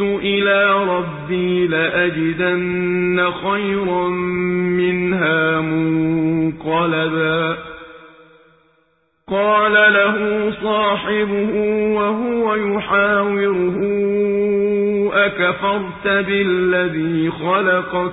إِلَىٰ رَبِّي لَأَجِدَنَّ خَيْرًا مِّنْهَا مُنقَلَبًا. قَالَ لَهُ صَاحِبُهُ وَهُوَ يُحَاوِرُهُ أَكَفَرْتَ بِالَّذِي خَلَقَكَ؟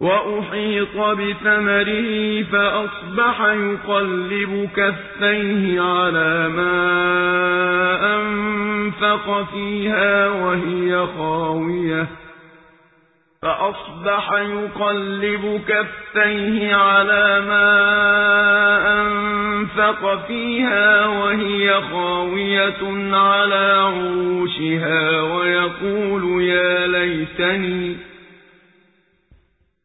وَأُحِيطَ بِثَمَرِهِ فَأَصْبَحَ يُقَلِّبُ كَفَّيْهِ عَلَىٰ مَا أَنفَقَ فِيهَا وَهِيَ خَاوِيَةٌ. فَأَصْبَحَ يُقَلِّبُ كَفَّيْهِ عَلَىٰ مَا أَنفَقَ فِيهَا وَهِيَ خَاوِيَةٌ عَلَىٰ عُرُوشِهَا وَيَقُولُ يَا لَيْتَنِي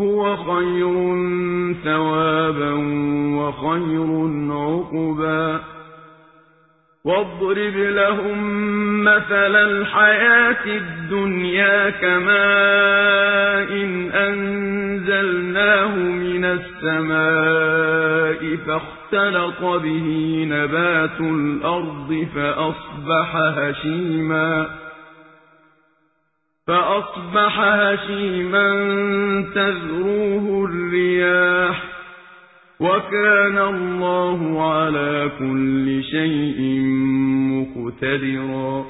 هُوَ خَيْرٌ ثَوَابًا وَخَيْرٌ عُقْبًا. وَاضْرِبْ لَهُم مَّثَلَ الْحَيَاةِ الدُّنْيَا كَمَاءٍ أَنزَلْنَاهُ مِنَ السَّمَاءِ فَاخْتَلَطَ بِهِ نَبَاتُ الْأَرْضِ فَأَصْبَحَ هَشِيمًا. فَأَصْبَحَ هَشِيمًا تَذْرُوهُ الرِّيَاحُ ۗ وَكَانَ اللَّهُ عَلَىٰ كُلِّ شَيْءٍ مُّقْتَدِرًا